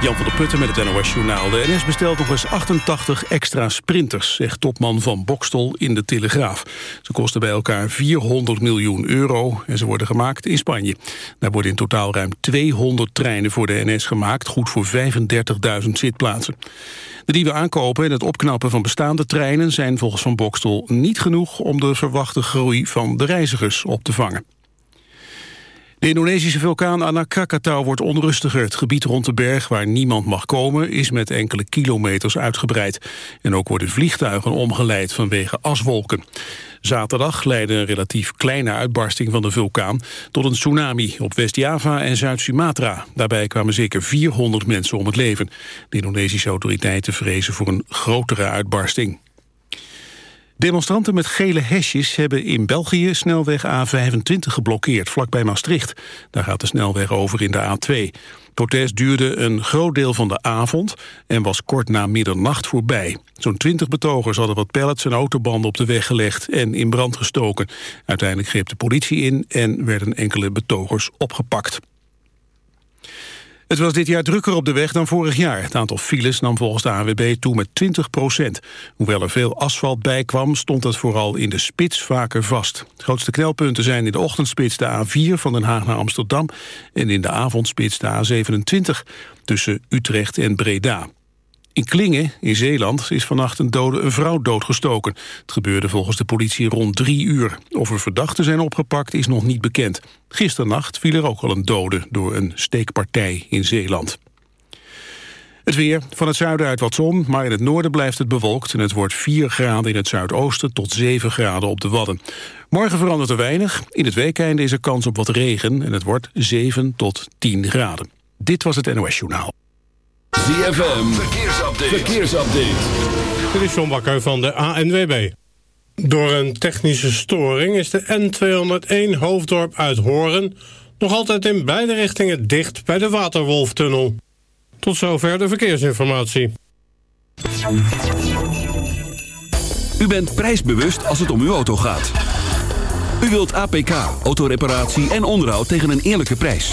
Jan van der Putten met het NOS Journaal. De NS bestelt nog eens 88 extra sprinters, zegt topman van Bokstol in de Telegraaf. Ze kosten bij elkaar 400 miljoen euro en ze worden gemaakt in Spanje. Daar worden in totaal ruim 200 treinen voor de NS gemaakt, goed voor 35.000 zitplaatsen. De nieuwe aankopen en het opknappen van bestaande treinen zijn volgens Van Bokstol niet genoeg om de verwachte groei van de reizigers op te vangen. De Indonesische vulkaan Anak Krakatau wordt onrustiger. Het gebied rond de berg waar niemand mag komen is met enkele kilometers uitgebreid. En ook worden vliegtuigen omgeleid vanwege aswolken. Zaterdag leidde een relatief kleine uitbarsting van de vulkaan tot een tsunami op West-Java en Zuid-Sumatra. Daarbij kwamen zeker 400 mensen om het leven. De Indonesische autoriteiten vrezen voor een grotere uitbarsting. Demonstranten met gele hesjes hebben in België snelweg A25 geblokkeerd, vlakbij Maastricht. Daar gaat de snelweg over in de A2. Protest duurde een groot deel van de avond en was kort na middernacht voorbij. Zo'n 20 betogers hadden wat pallets en autobanden op de weg gelegd en in brand gestoken. Uiteindelijk greep de politie in en werden enkele betogers opgepakt. Het was dit jaar drukker op de weg dan vorig jaar. Het aantal files nam volgens de AWB toe met 20 procent. Hoewel er veel asfalt bij kwam, stond het vooral in de spits vaker vast. De grootste knelpunten zijn in de ochtendspits de A4 van Den Haag naar Amsterdam... en in de avondspits de A27 tussen Utrecht en Breda. In Klingen, in Zeeland, is vannacht een dode een vrouw doodgestoken. Het gebeurde volgens de politie rond drie uur. Of er verdachten zijn opgepakt is nog niet bekend. Gisternacht viel er ook al een dode door een steekpartij in Zeeland. Het weer, van het zuiden uit wat zon, maar in het noorden blijft het bewolkt... en het wordt 4 graden in het zuidoosten tot 7 graden op de Wadden. Morgen verandert er weinig. In het weekende is er kans op wat regen en het wordt 7 tot 10 graden. Dit was het NOS Journaal. ZFM, verkeersupdate. verkeersupdate. Dit is John Bakker van de ANWB. Door een technische storing is de N201 Hoofddorp uit Horen... nog altijd in beide richtingen dicht bij de Waterwolftunnel. Tot zover de verkeersinformatie. U bent prijsbewust als het om uw auto gaat. U wilt APK, autoreparatie en onderhoud tegen een eerlijke prijs.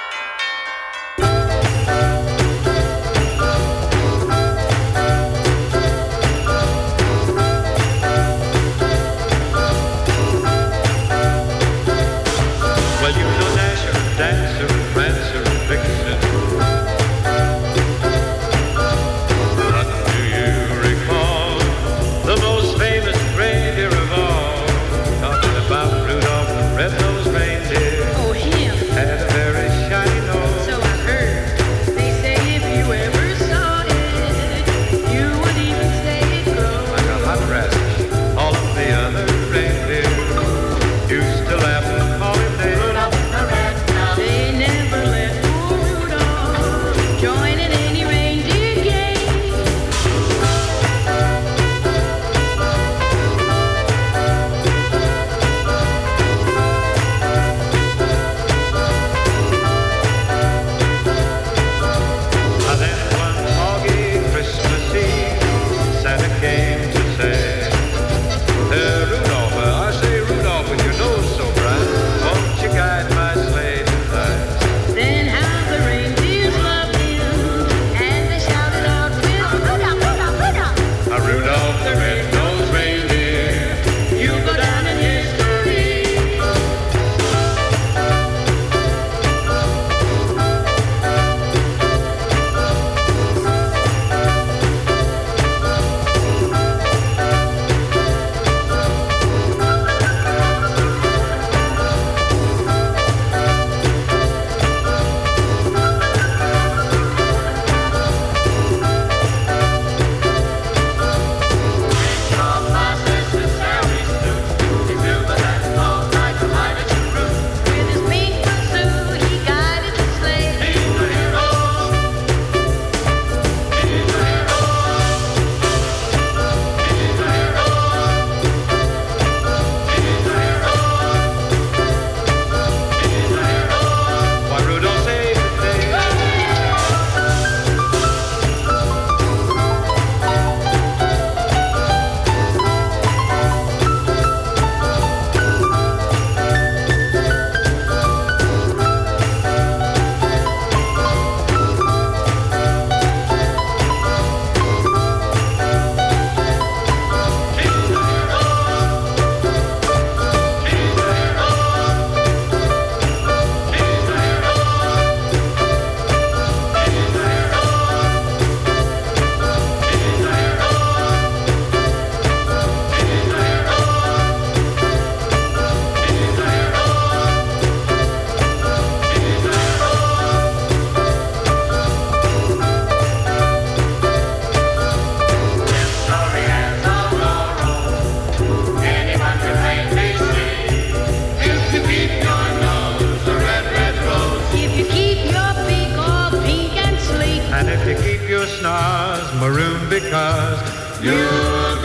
Krishna's maroon because you'll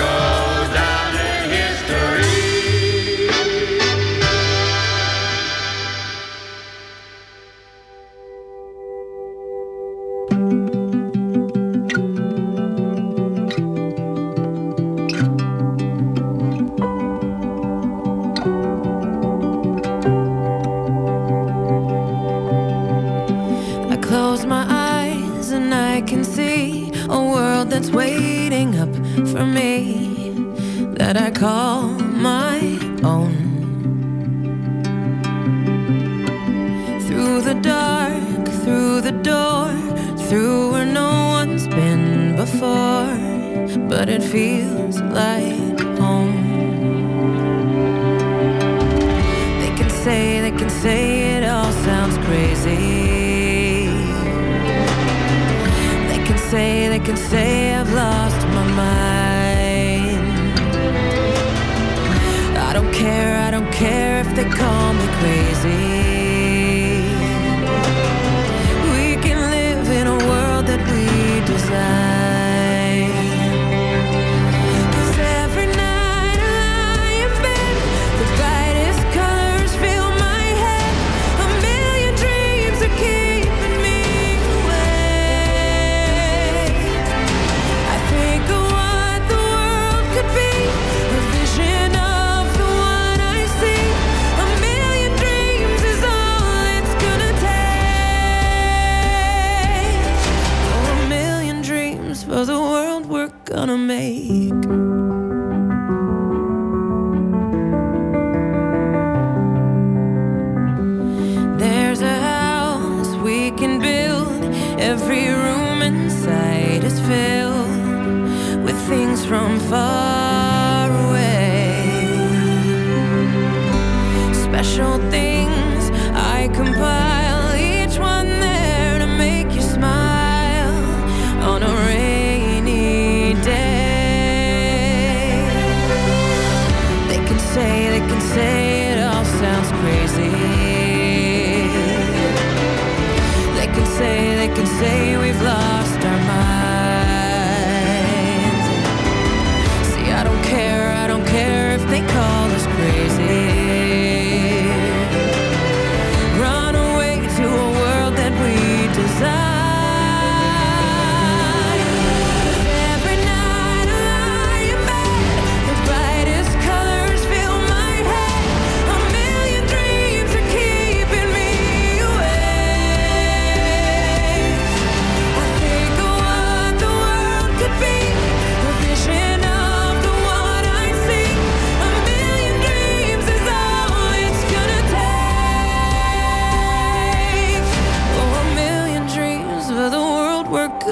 gonna make.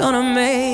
Gonna make.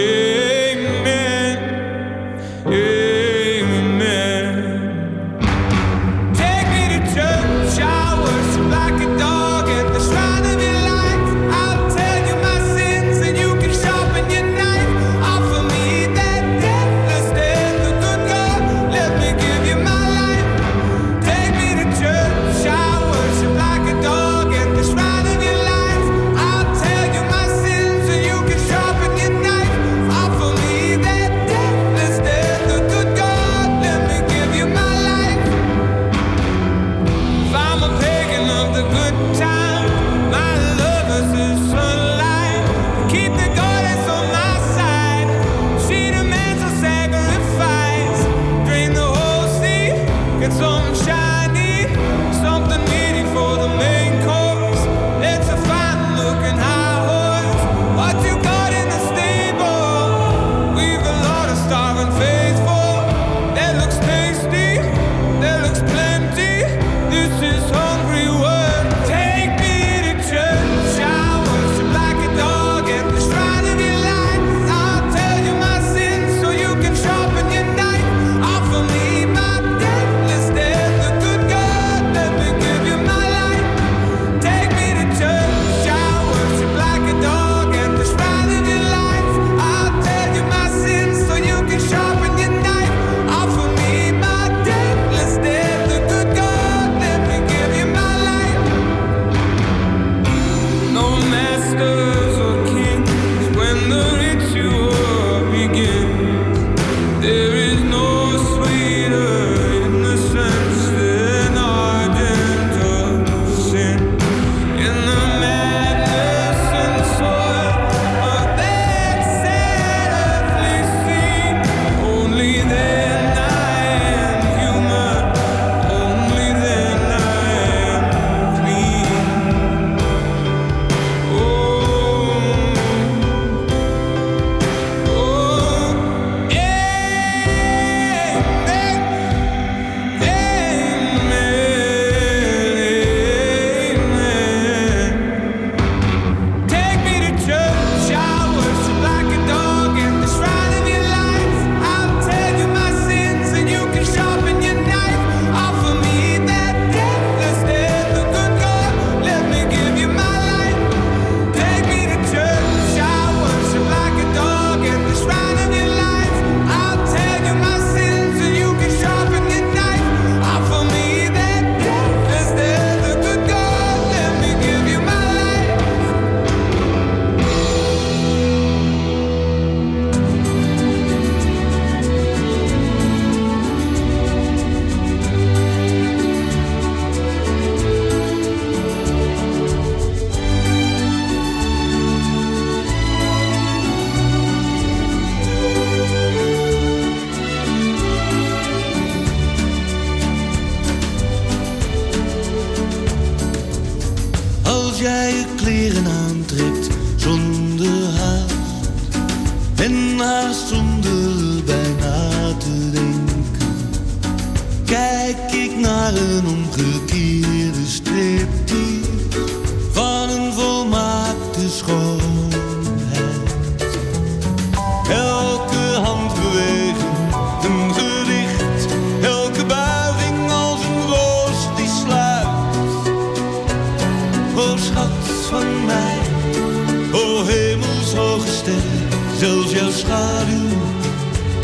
here.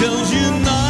Zelfs you naam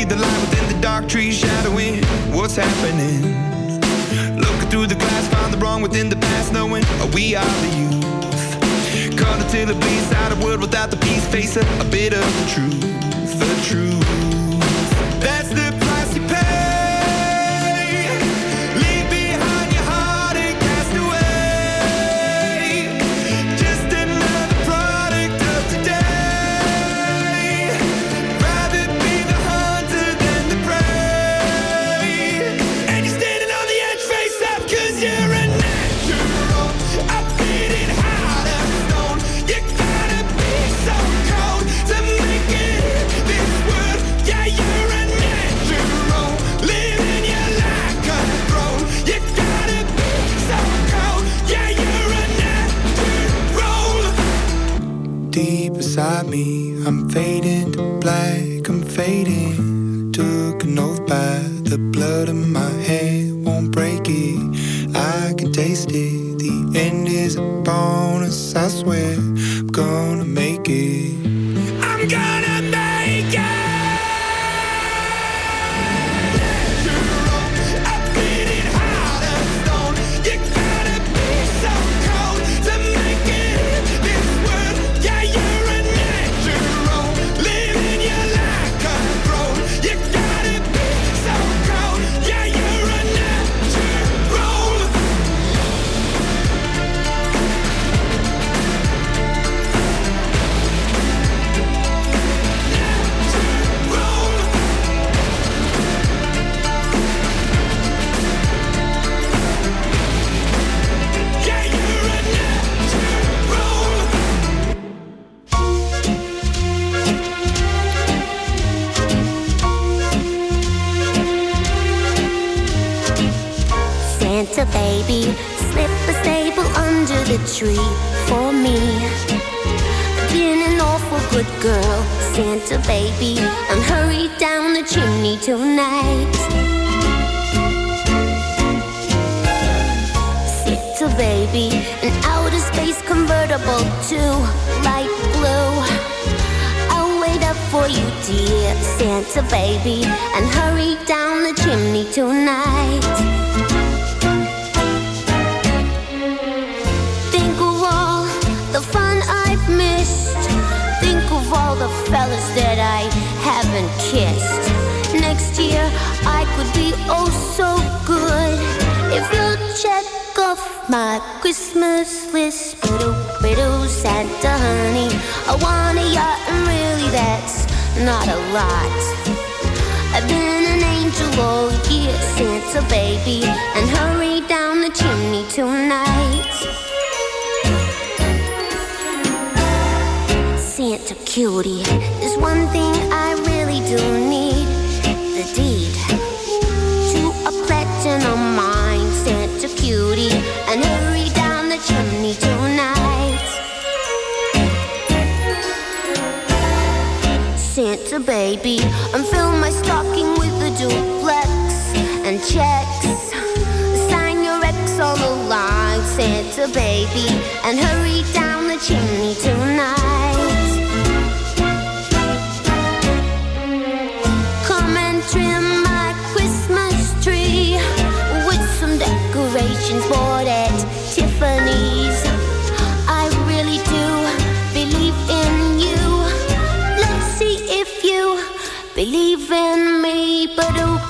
See the light within the dark trees shadowing what's happening? Looking through the glass, found the wrong within the past, knowing we are the youth. Caught until it bleeds out a world without the peace, face a, a bit of the truth, the truth. That's the bonus, I swear. I'm gonna make it. Tree for me. Been an awful good girl, Santa baby, and hurry down the chimney tonight. Santa baby, an outer space convertible to light blue. I'll wait up for you, dear Santa baby, and hurry down the chimney tonight. Of all the fellas that I haven't kissed. Next year I could be oh so good if you'll check off my Christmas list. Biddle, biddle, Santa honey, I want a yacht, and really that's not a lot. I've been an angel all year, Santa baby, and hurry down the chimney tonight. Santa cutie, there's one thing I really do need the deed to a platinum mine. Santa cutie, and hurry down the chimney tonight. Santa baby, and fill my stocking with a duplex and checks. Sign your ex on the line, Santa baby, and hurry down the chimney tonight. bought at Tiffany's. I really do believe in you. Let's see if you believe in me. Ba-doop.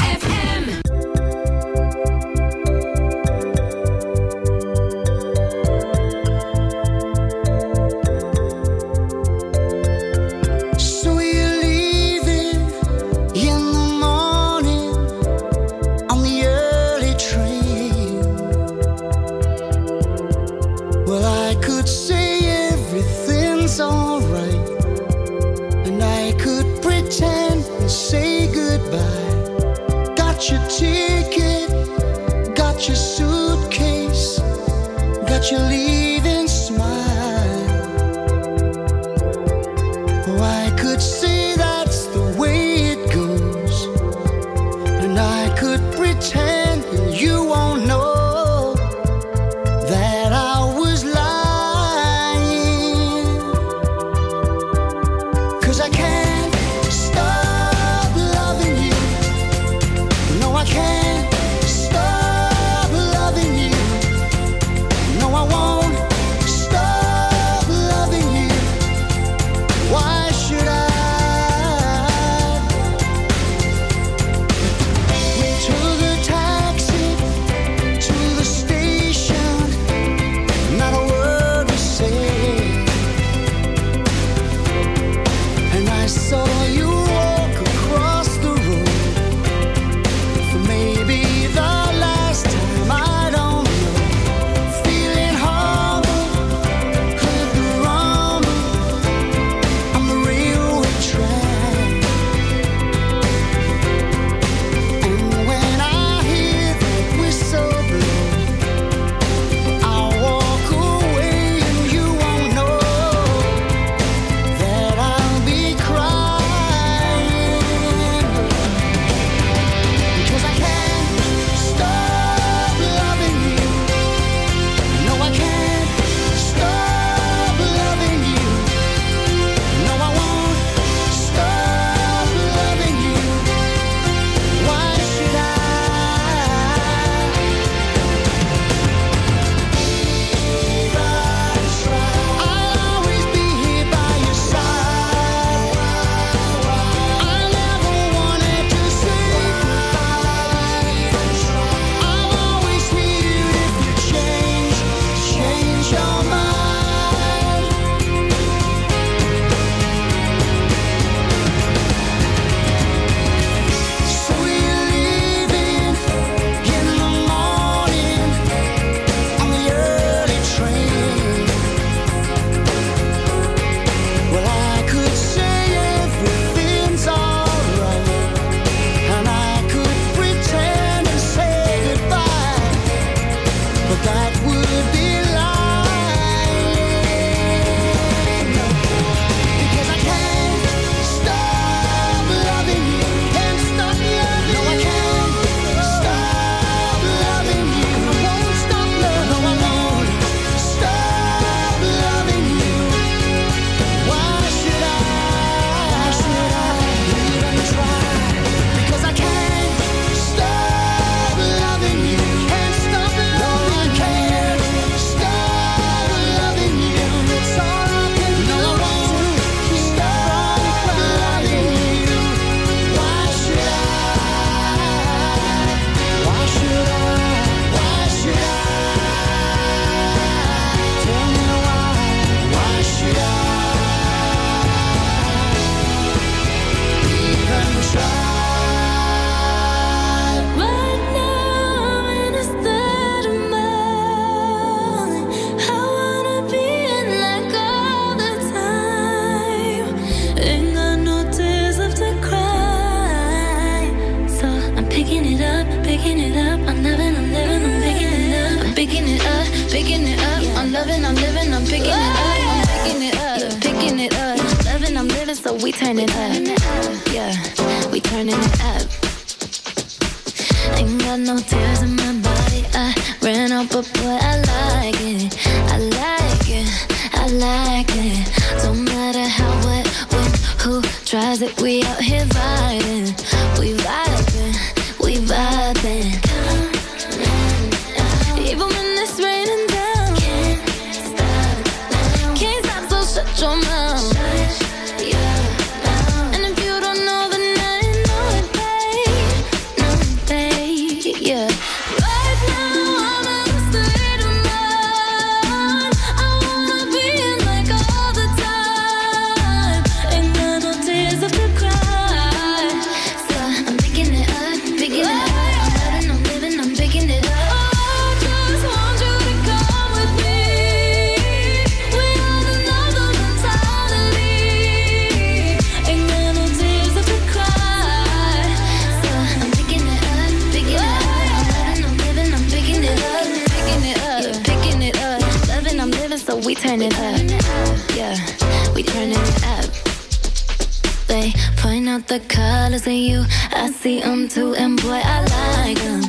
I see them too, and boy, I like them.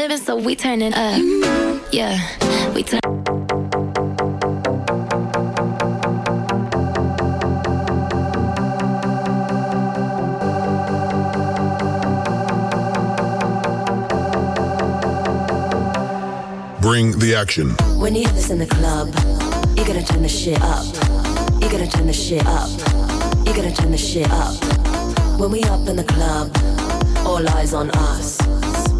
Living, so we turn it up. Yeah, we turn. Bring the action. When you hear this in the club, you gotta turn the shit up. You gotta turn the shit up. You gotta turn the shit up. When we up in the club, all eyes on us.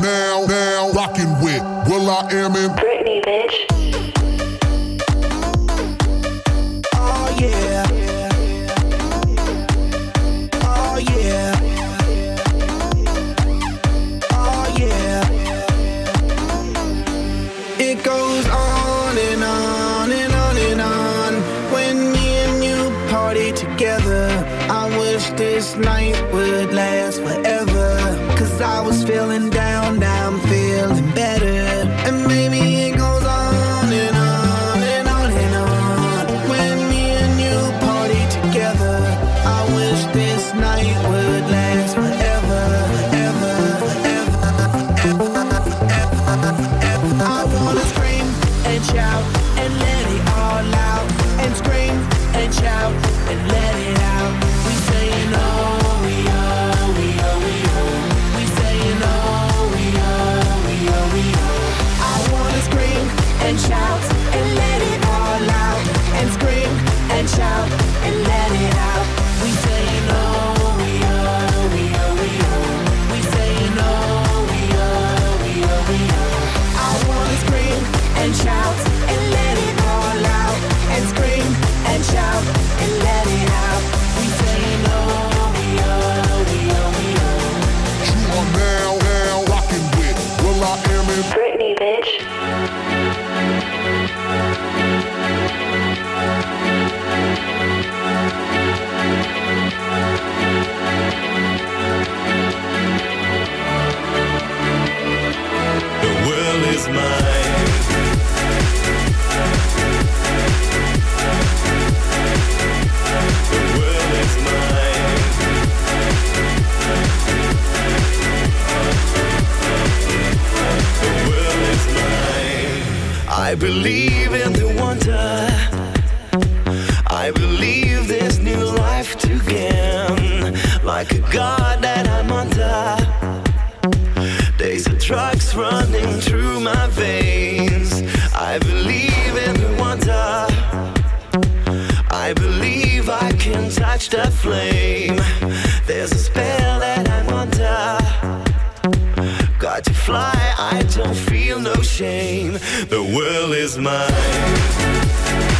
now, now rocking with will.i.am in Britney, bitch. fly, I don't feel no shame. The world is mine.